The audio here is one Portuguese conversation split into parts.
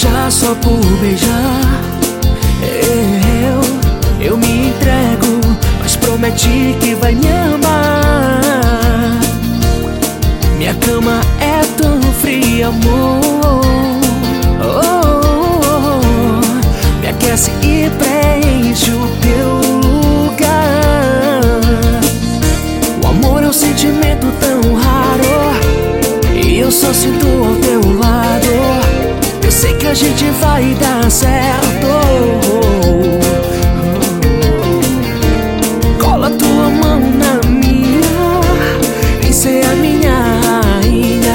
beijar só por beijar. Eu, eu me entrego, mas prometi que vai me a gente vai dar certo. Cola tua mão na minha, vem ser a minha rainha.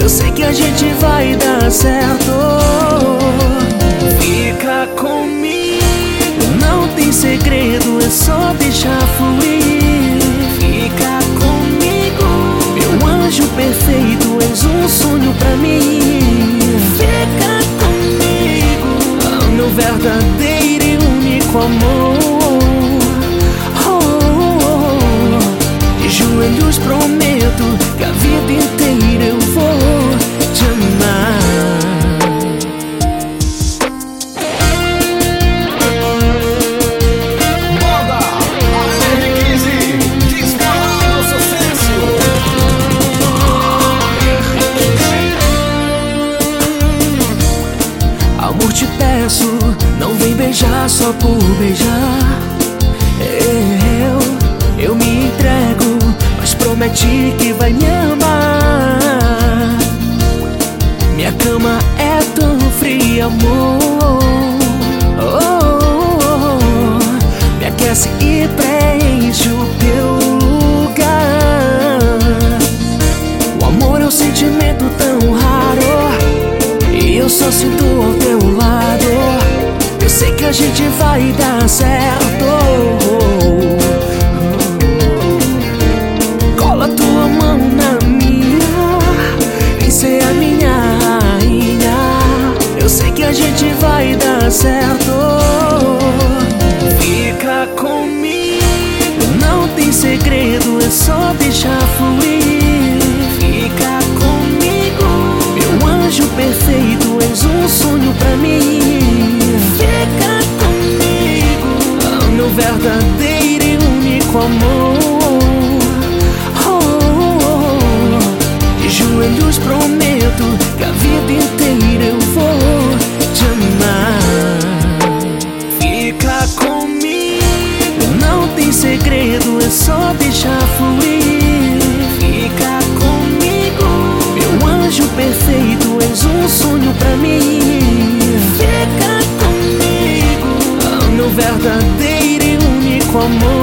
Eu sei que a gente vai dar certo. Fica comigo, não tem segredo, é só deixar fluir. Fica comigo, meu anjo perfeito, és um sonho pra mim. Verdadeiro e único amor. Amor, te peço, não vem beijar só por beijar. Eu, eu me entrego, mas prometi que vai me amar. Minha cama é tão fria, amor. A gente vai dar certo. Cola tua mão na minha, vem ser a minha rainha. Eu sei que a gente vai dar certo. Fica comigo, não tem segredo, é só verdadeiro e único amor. Oh, oh, oh. De joelhos prometo que a vida inteira eu vou te amar. Fica comigo, não tem segredo, é só deixar fluir. Único